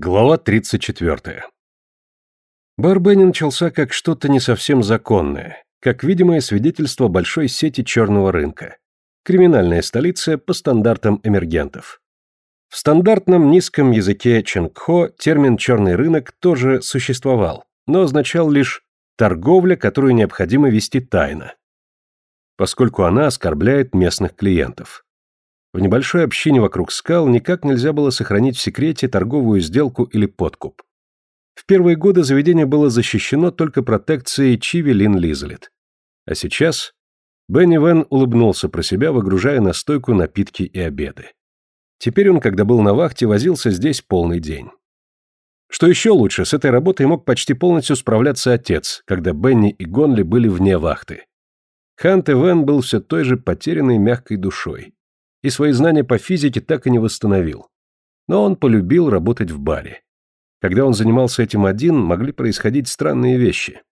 Глава 34. Бар Бенни начался как что-то не совсем законное, как видимое свидетельство большой сети черного рынка. Криминальная столица по стандартам эмергентов. В стандартном низком языке Ченгхо термин «черный рынок» тоже существовал, но означал лишь торговля, которую необходимо вести тайно, поскольку она оскорбляет местных клиентов. В небольшой общине вокруг скал никак нельзя было сохранить в секрете торговую сделку или подкуп. В первые годы заведение было защищено только протекцией Чиви Лин Лизлет. А сейчас Бенни Вен улыбнулся про себя, выгружая на стойку напитки и обеды. Теперь он, когда был на вахте, возился здесь полный день. Что еще лучше, с этой работой мог почти полностью справляться отец, когда Бенни и Гонли были вне вахты. Хант Вен был все той же потерянной мягкой душой и свои знания по физике так и не восстановил. Но он полюбил работать в баре. Когда он занимался этим один, могли происходить странные вещи.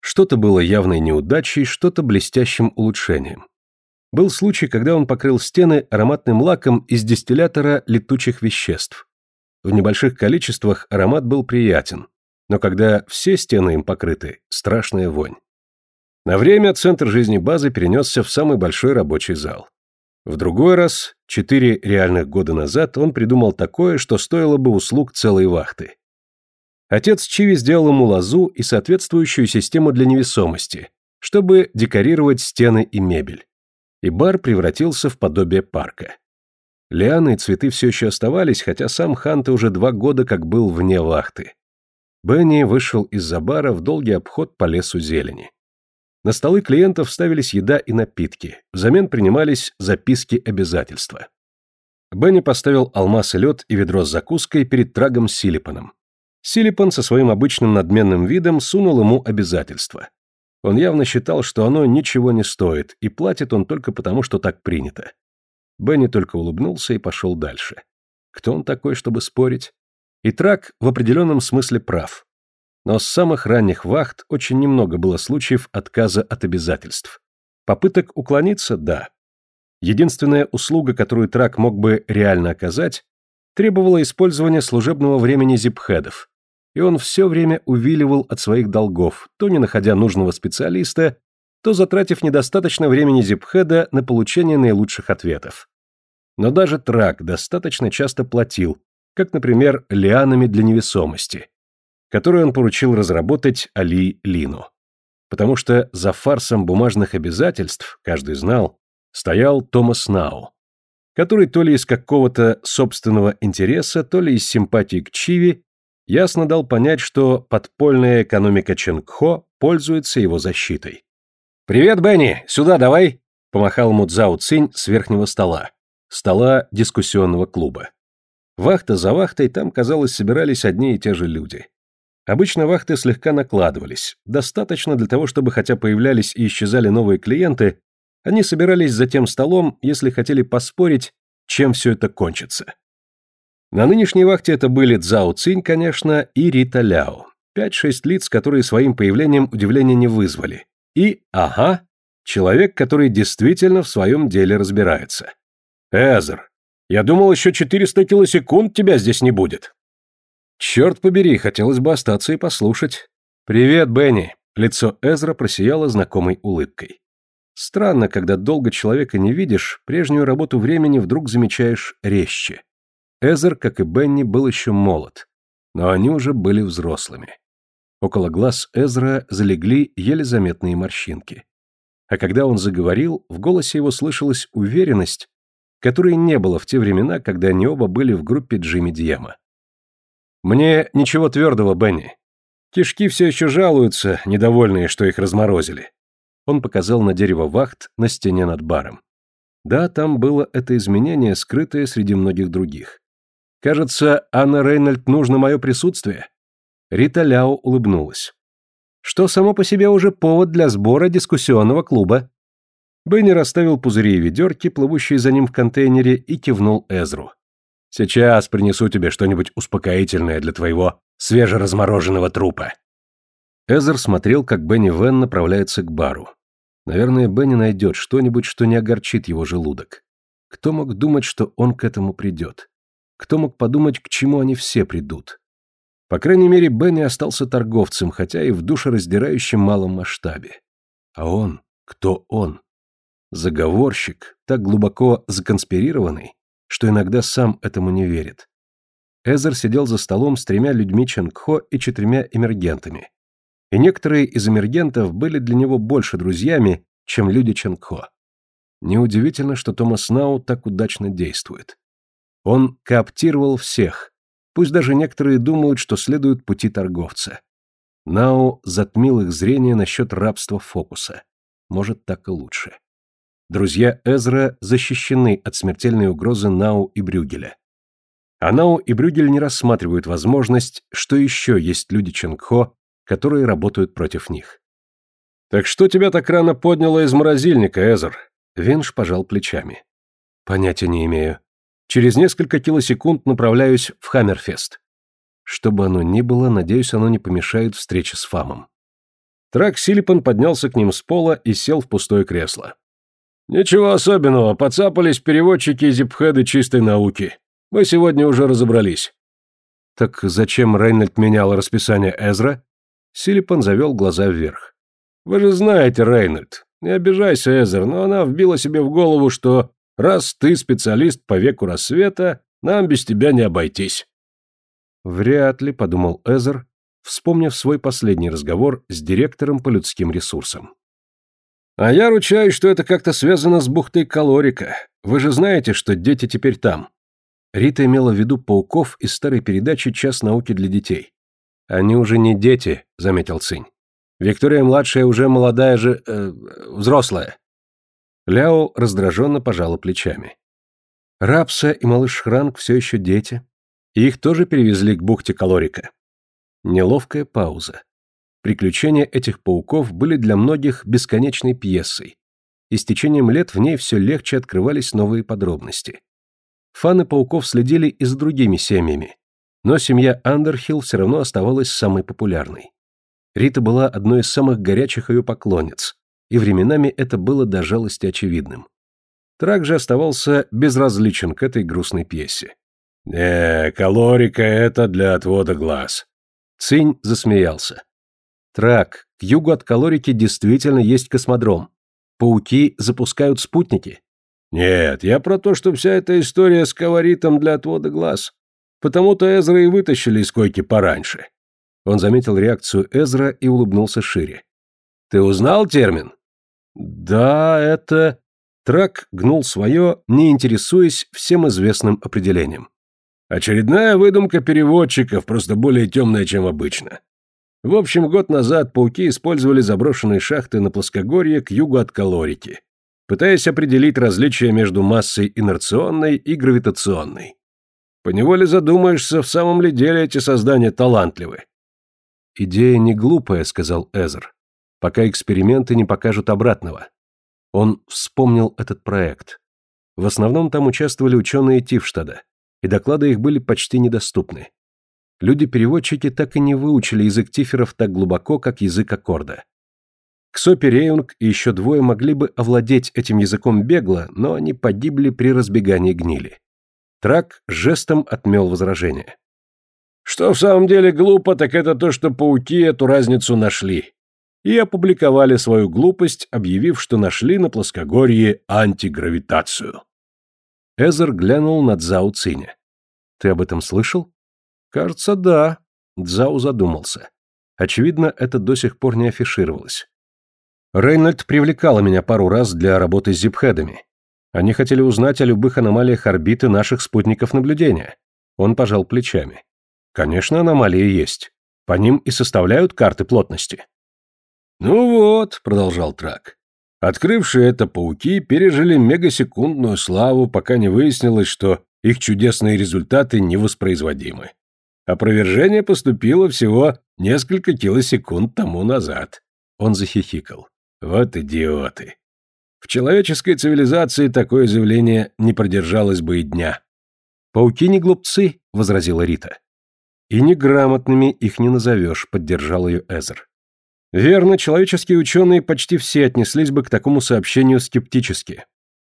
Что-то было явной неудачей, что-то блестящим улучшением. Был случай, когда он покрыл стены ароматным лаком из дистиллятора летучих веществ. В небольших количествах аромат был приятен, но когда все стены им покрыты, страшная вонь. На время центр жизни базы перенесся в самый большой рабочий зал. В другой раз, четыре реальных года назад, он придумал такое, что стоило бы услуг целой вахты. Отец Чиви сделал ему лозу и соответствующую систему для невесомости, чтобы декорировать стены и мебель. И бар превратился в подобие парка. Лианы и цветы все еще оставались, хотя сам Ханте уже два года как был вне вахты. Бенни вышел из-за бара в долгий обход по лесу зелени. На столы клиентов ставились еда и напитки, взамен принимались записки обязательства. Бенни поставил алмаз и лед и ведро с закуской перед Трагом Силипаном. Силипан со своим обычным надменным видом сунул ему обязательство. Он явно считал, что оно ничего не стоит, и платит он только потому, что так принято. Бенни только улыбнулся и пошел дальше. Кто он такой, чтобы спорить? И Трак в определенном смысле прав. Но с самых ранних вахт очень немного было случаев отказа от обязательств. Попыток уклониться – да. Единственная услуга, которую Трак мог бы реально оказать, требовала использования служебного времени зипхедов, и он все время увиливал от своих долгов, то не находя нужного специалиста, то затратив недостаточно времени зипхеда на получение наилучших ответов. Но даже Трак достаточно часто платил, как, например, лианами для невесомости, которую он поручил разработать Али Лину. Потому что за фарсом бумажных обязательств, каждый знал, стоял Томас Нау, который то ли из какого-то собственного интереса, то ли из симпатии к Чиви ясно дал понять, что подпольная экономика Ченгхо пользуется его защитой. «Привет, Бенни! Сюда давай!» — помахал Мудзао Цинь с верхнего стола, стола дискуссионного клуба. Вахта за вахтой там, казалось, собирались одни и те же люди. Обычно вахты слегка накладывались. Достаточно для того, чтобы хотя появлялись и исчезали новые клиенты, они собирались за тем столом, если хотели поспорить, чем все это кончится. На нынешней вахте это были Цзао Цинь, конечно, и Рита Ляо. Пять-шесть лиц, которые своим появлением удивления не вызвали. И, ага, человек, который действительно в своем деле разбирается. Эзер, я думал, еще 400 килосекунд тебя здесь не будет. Черт побери, хотелось бы остаться и послушать. Привет, Бенни. Лицо Эзра просияло знакомой улыбкой. Странно, когда долго человека не видишь, прежнюю работу времени вдруг замечаешь резче. Эзер, как и Бенни, был еще молод, но они уже были взрослыми. Около глаз Эзра залегли еле заметные морщинки. А когда он заговорил, в голосе его слышалась уверенность, которой не было в те времена, когда они оба были в группе Джимми Диема. «Мне ничего твердого, Бенни. Кишки все еще жалуются, недовольные, что их разморозили». Он показал на дерево вахт на стене над баром. Да, там было это изменение, скрытое среди многих других. «Кажется, Анна Рейнольд нужно мое присутствие». Рита Ляо улыбнулась. «Что само по себе уже повод для сбора дискуссионного клуба». Бенни расставил пузыри и ведерки, плывущие за ним в контейнере, и кивнул Эзру. Сейчас принесу тебе что-нибудь успокоительное для твоего свежеразмороженного трупа». Эзер смотрел, как Бенни Вен направляется к бару. Наверное, Бенни найдет что-нибудь, что не огорчит его желудок. Кто мог думать, что он к этому придет? Кто мог подумать, к чему они все придут? По крайней мере, Бенни остался торговцем, хотя и в душераздирающем малом масштабе. А он? Кто он? Заговорщик, так глубоко законспирированный, что иногда сам этому не верит. Эзер сидел за столом с тремя людьми Чангхо и четырьмя эмергентами. И некоторые из эмергентов были для него больше друзьями, чем люди Чангхо. Неудивительно, что Томас Нау так удачно действует. Он кооптировал всех, пусть даже некоторые думают, что следуют пути торговца. Нау затмил их зрение насчет рабства фокуса. Может, так и лучше. Друзья Эзра защищены от смертельной угрозы Нау и Брюгеля. А Нау и Брюгель не рассматривают возможность, что еще есть люди Ченгхо, которые работают против них. «Так что тебя так рано подняло из морозильника, Эзер?» Винш пожал плечами. «Понятия не имею. Через несколько килосекунд направляюсь в Хаммерфест. Что бы оно ни было, надеюсь, оно не помешает встрече с Фамом». Трак Силипан поднялся к ним с пола и сел в пустое кресло. «Ничего особенного, подцапались переводчики и зипхеды чистой науки. Мы сегодня уже разобрались». «Так зачем Рейнольд менял расписание Эзра?» Силипан завел глаза вверх. «Вы же знаете, Рейнольд, не обижайся, Эзер, но она вбила себе в голову, что раз ты специалист по веку рассвета, нам без тебя не обойтись». «Вряд ли», — подумал Эзер, вспомнив свой последний разговор с директором по людским ресурсам. А я ручаюсь, что это как-то связано с бухтой Калорика. Вы же знаете, что дети теперь там. Рита имела в виду пауков из старой передачи «Час науки для детей». Они уже не дети, заметил Цинь. Виктория-младшая уже молодая же... Э, взрослая. Ляо раздраженно пожала плечами. Рапса и малыш Хранг все еще дети. Их тоже перевезли к бухте Калорика. Неловкая пауза. Приключения этих пауков были для многих бесконечной пьесой, и с течением лет в ней все легче открывались новые подробности. Фаны пауков следили и за другими семьями, но семья Андерхилл все равно оставалась самой популярной. Рита была одной из самых горячих ее поклонниц, и временами это было до жалости очевидным. Трак же оставался безразличен к этой грустной пьесе. «Не, калорика — это для отвода глаз». Цинь засмеялся. Трак, к югу от Калорики действительно есть космодром. Пауки запускают спутники. Нет, я про то, что вся эта история с каваритом для отвода глаз. Потому-то Эзра и вытащили из койки пораньше. Он заметил реакцию Эзра и улыбнулся шире. Ты узнал термин? Да, это... Трак гнул свое, не интересуясь всем известным определением. Очередная выдумка переводчиков, просто более темная, чем обычно. В общем, год назад пауки использовали заброшенные шахты на плоскогорье к югу от Калорики, пытаясь определить различия между массой инерционной и гравитационной. Поневоле задумаешься, в самом ли деле эти создания талантливы. «Идея не глупая», — сказал Эзер, «пока эксперименты не покажут обратного». Он вспомнил этот проект. В основном там участвовали ученые Тифштада, и доклады их были почти недоступны люди-переводчики так и не выучили язык тиферов так глубоко, как язык аккорда. Ксопи Реюнг и еще двое могли бы овладеть этим языком бегло, но они погибли при разбегании гнили. Трак жестом отмел возражение. Что в самом деле глупо, так это то, что пауки эту разницу нашли. И опубликовали свою глупость, объявив, что нашли на плоскогорье антигравитацию. Эзер глянул на Цзао Циня. «Ты об этом слышал?» Кажется, да. Дзау задумался. Очевидно, это до сих пор не афишировалось. Рейнольд привлекала меня пару раз для работы с зипхедами. Они хотели узнать о любых аномалиях орбиты наших спутников наблюдения. Он пожал плечами. Конечно, аномалии есть. По ним и составляют карты плотности. Ну вот, продолжал Трак. Открывшие это пауки пережили мегасекундную славу, пока не выяснилось, что их чудесные результаты невоспроизводимы. Опровержение поступило всего несколько килосекунд тому назад. Он захихикал. Вот идиоты. В человеческой цивилизации такое заявление не продержалось бы и дня. «Пауки не глупцы», — возразила Рита. «И неграмотными их не назовешь», — поддержал ее Эзер. Верно, человеческие ученые почти все отнеслись бы к такому сообщению скептически.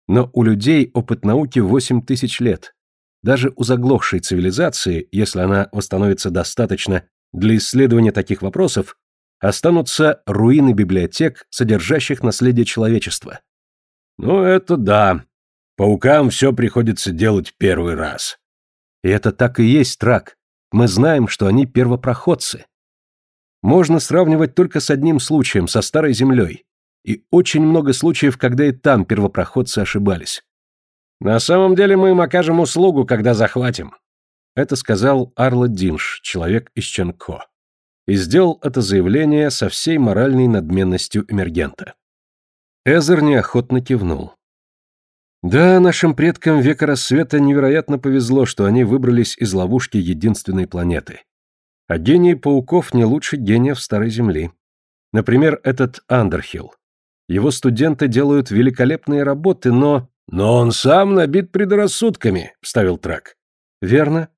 Но у людей опыт науки восемь тысяч лет. Даже у заглохшей цивилизации, если она восстановится достаточно для исследования таких вопросов, останутся руины библиотек, содержащих наследие человечества. Ну, это да. Паукам все приходится делать первый раз. И это так и есть трак. Мы знаем, что они первопроходцы. Можно сравнивать только с одним случаем, со Старой Землей. И очень много случаев, когда и там первопроходцы ошибались. На самом деле мы им окажем услугу, когда захватим. Это сказал Арла Динш, человек из Ченко. И сделал это заявление со всей моральной надменностью эмергента. Эзер неохотно кивнул. Да, нашим предкам века рассвета невероятно повезло, что они выбрались из ловушки единственной планеты. А гении пауков не лучше гениев Старой Земли. Например, этот Андерхилл. Его студенты делают великолепные работы, но... «Но он сам набит предрассудками», — вставил Трак. «Верно.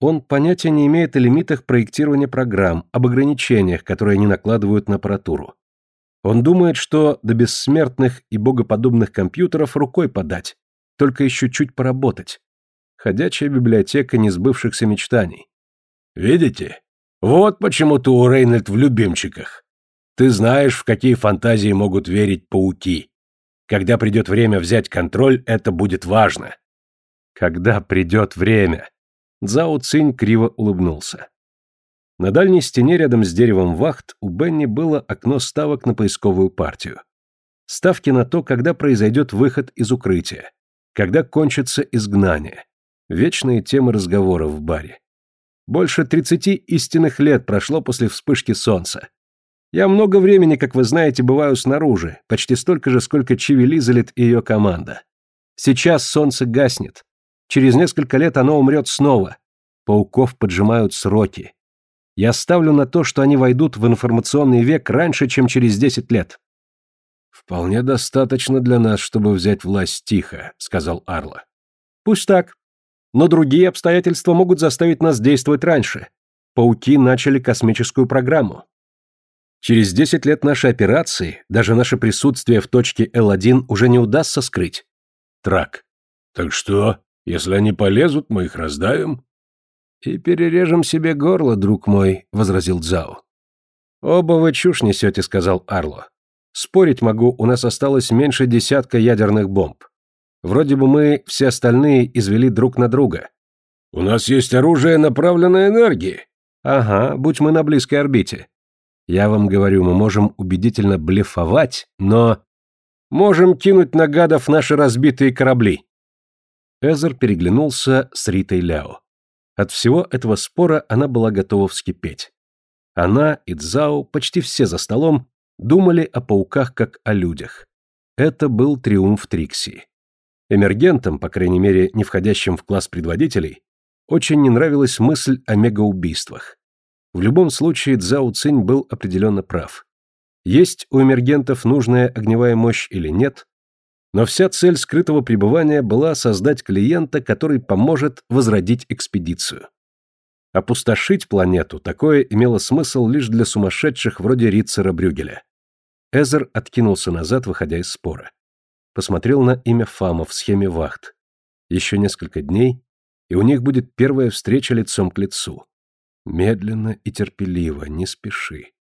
Он понятия не имеет о лимитах проектирования программ, об ограничениях, которые они накладывают на аппаратуру. Он думает, что до бессмертных и богоподобных компьютеров рукой подать, только еще чуть поработать. Ходячая библиотека несбывшихся мечтаний. Видите? Вот почему ты у Рейнольд в любимчиках. Ты знаешь, в какие фантазии могут верить пауки. Когда придет время взять контроль, это будет важно. Когда придет время. Цао Цинь криво улыбнулся. На дальней стене рядом с деревом вахт у Бенни было окно ставок на поисковую партию. Ставки на то, когда произойдет выход из укрытия, когда кончится изгнание. Вечные темы разговоров в баре. Больше тридцати истинных лет прошло после вспышки солнца. Я много времени, как вы знаете, бываю снаружи, почти столько же, сколько Чиви Лизалет и ее команда. Сейчас солнце гаснет. Через несколько лет оно умрет снова. Пауков поджимают сроки. Я ставлю на то, что они войдут в информационный век раньше, чем через десять лет. Вполне достаточно для нас, чтобы взять власть тихо, сказал Арла. Пусть так. Но другие обстоятельства могут заставить нас действовать раньше. Пауки начали космическую программу. Через 10 лет нашей операции даже наше присутствие в точке Л1 уже не удастся скрыть. Трак. Так что, если они полезут, мы их раздавим? И перережем себе горло, друг мой, возразил Дзао. Оба вы чушь несете, сказал Арло. Спорить могу, у нас осталось меньше десятка ядерных бомб. Вроде бы мы, все остальные, извели друг на друга. У нас есть оружие направленной энергии. Ага, будь мы на близкой орбите. Я вам говорю, мы можем убедительно блефовать, но... Можем кинуть на гадов наши разбитые корабли. Эзер переглянулся с Ритой Ляо. От всего этого спора она была готова вскипеть. Она и Цзао, почти все за столом, думали о пауках как о людях. Это был триумф Трикси. Эмергентам, по крайней мере, не входящим в класс предводителей, очень не нравилась мысль о мегаубийствах. В любом случае Цзао Цинь был определенно прав. Есть у эмергентов нужная огневая мощь или нет, но вся цель скрытого пребывания была создать клиента, который поможет возродить экспедицию. Опустошить планету такое имело смысл лишь для сумасшедших вроде Рицера Брюгеля. Эзер откинулся назад, выходя из спора. Посмотрел на имя Фама в схеме вахт. Еще несколько дней, и у них будет первая встреча лицом к лицу. Медленно и терпеливо, не спеши.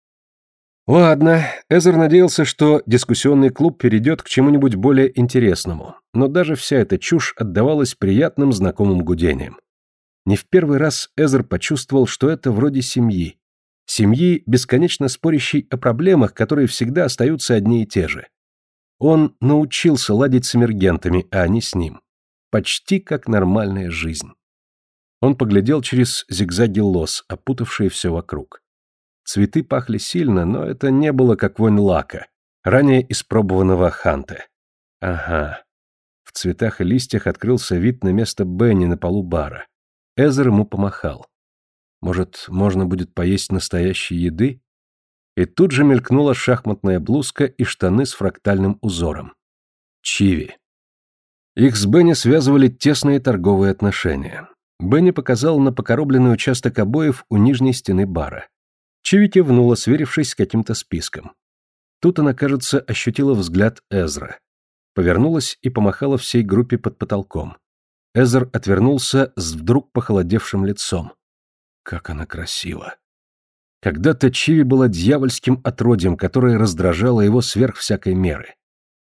Ладно, Эзер надеялся, что дискуссионный клуб перейдет к чему-нибудь более интересному, но даже вся эта чушь отдавалась приятным знакомым гудением. Не в первый раз Эзер почувствовал, что это вроде семьи. Семьи, бесконечно спорящей о проблемах, которые всегда остаются одни и те же. Он научился ладить с эмергентами, а они с ним. Почти как нормальная жизнь. Он поглядел через зигзаги лос, опутавшие все вокруг. Цветы пахли сильно, но это не было как вонь лака, ранее испробованного ханте. Ага. В цветах и листьях открылся вид на место Бенни на полу бара. Эзер ему помахал. Может, можно будет поесть настоящей еды? И тут же мелькнула шахматная блузка и штаны с фрактальным узором. Чиви. Их с Бенни связывали тесные торговые отношения. Бенни показал на покоробленный участок обоев у нижней стены бара. Чиви кивнула, сверившись с каким-то списком. Тут она, кажется, ощутила взгляд Эзра. Повернулась и помахала всей группе под потолком. Эзер отвернулся с вдруг похолодевшим лицом. Как она красива. Когда-то Чиви была дьявольским отродьем, которое раздражало его сверх всякой меры.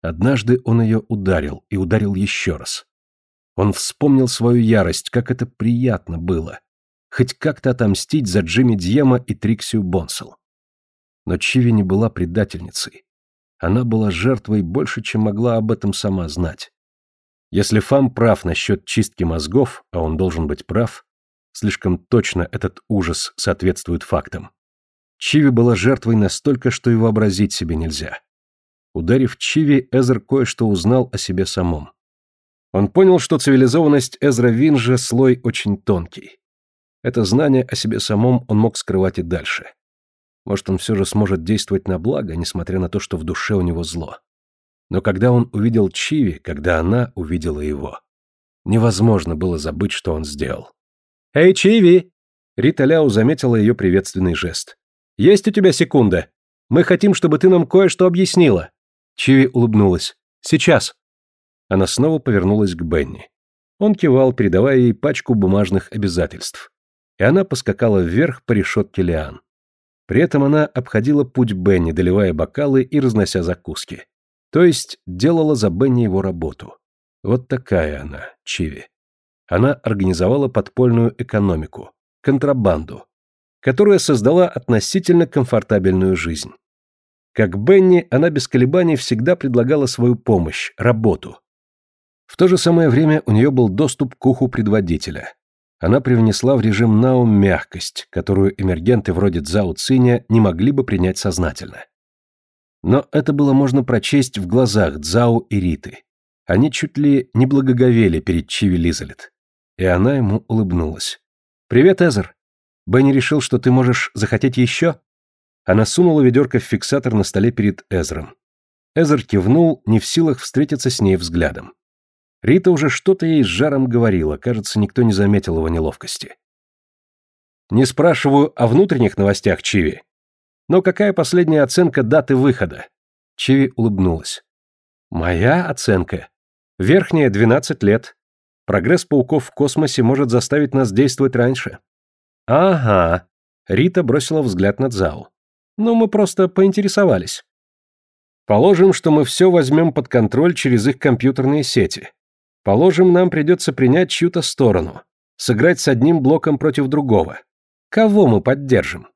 Однажды он ее ударил, и ударил еще раз. Он вспомнил свою ярость, как это приятно было. Хоть как-то отомстить за Джимми Дьема и Триксию Бонсел. Но Чиви не была предательницей. Она была жертвой больше, чем могла об этом сама знать. Если Фам прав насчет чистки мозгов, а он должен быть прав, слишком точно этот ужас соответствует фактам. Чиви была жертвой настолько, что и вообразить себе нельзя. Ударив Чиви, Эзер кое-что узнал о себе самом. Он понял, что цивилизованность Эзра Винжа слой очень тонкий. Это знание о себе самом он мог скрывать и дальше. Может, он все же сможет действовать на благо, несмотря на то, что в душе у него зло. Но когда он увидел Чиви, когда она увидела его, невозможно было забыть, что он сделал. «Эй, Чиви!» Рита Ляу заметила ее приветственный жест. «Есть у тебя секунда? Мы хотим, чтобы ты нам кое-что объяснила». Чиви улыбнулась. «Сейчас». Она снова повернулась к Бенни. Он кивал, передавая ей пачку бумажных обязательств. И она поскакала вверх по решетке лиан. При этом она обходила путь Бенни, доливая бокалы и разнося закуски. То есть делала за Бенни его работу. Вот такая она, Чиви. Она организовала подпольную экономику, контрабанду, которая создала относительно комфортабельную жизнь. Как Бенни, она без колебаний всегда предлагала свою помощь, работу. В то же самое время у нее был доступ к уху предводителя. Она привнесла в режим Наум мягкость, которую эмергенты вроде Цзао Циня не могли бы принять сознательно. Но это было можно прочесть в глазах Цзао и Риты. Они чуть ли не благоговели перед Чиви Лизалет. И она ему улыбнулась. «Привет, Эзер. Бенни решил, что ты можешь захотеть еще?» Она сунула ведерко в фиксатор на столе перед Эзером. Эзер кивнул, не в силах встретиться с ней взглядом. Рита уже что-то ей с жаром говорила, кажется, никто не заметил его неловкости. «Не спрашиваю о внутренних новостях, Чиви. Но какая последняя оценка даты выхода?» Чиви улыбнулась. «Моя оценка. Верхняя — 12 лет. Прогресс пауков в космосе может заставить нас действовать раньше». «Ага», — Рита бросила взгляд на Дзау. «Ну, мы просто поинтересовались». «Положим, что мы все возьмем под контроль через их компьютерные сети. Положим, нам придется принять чью-то сторону, сыграть с одним блоком против другого. Кого мы поддержим?»